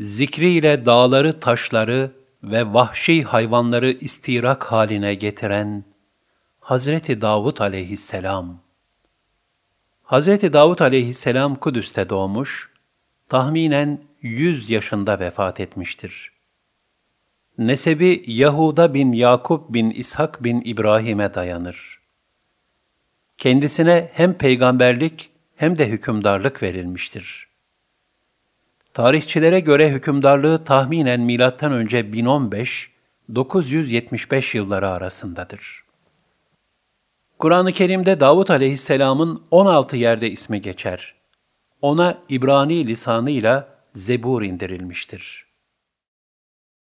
zikriyle dağları, taşları ve vahşi hayvanları istirak haline getiren Hazreti Davud aleyhisselam. Hazreti Davud aleyhisselam Kudüs'te doğmuş, tahminen 100 yaşında vefat etmiştir. Nesebi Yahuda bin Yakup bin İshak bin İbrahim'e dayanır. Kendisine hem peygamberlik hem de hükümdarlık verilmiştir. Tarihçilere göre hükümdarlığı tahminen önce 1015 975 yılları arasındadır. Kur'an-ı Kerim'de Davut aleyhisselamın 16 yerde ismi geçer. Ona İbrani lisanıyla Zebur indirilmiştir.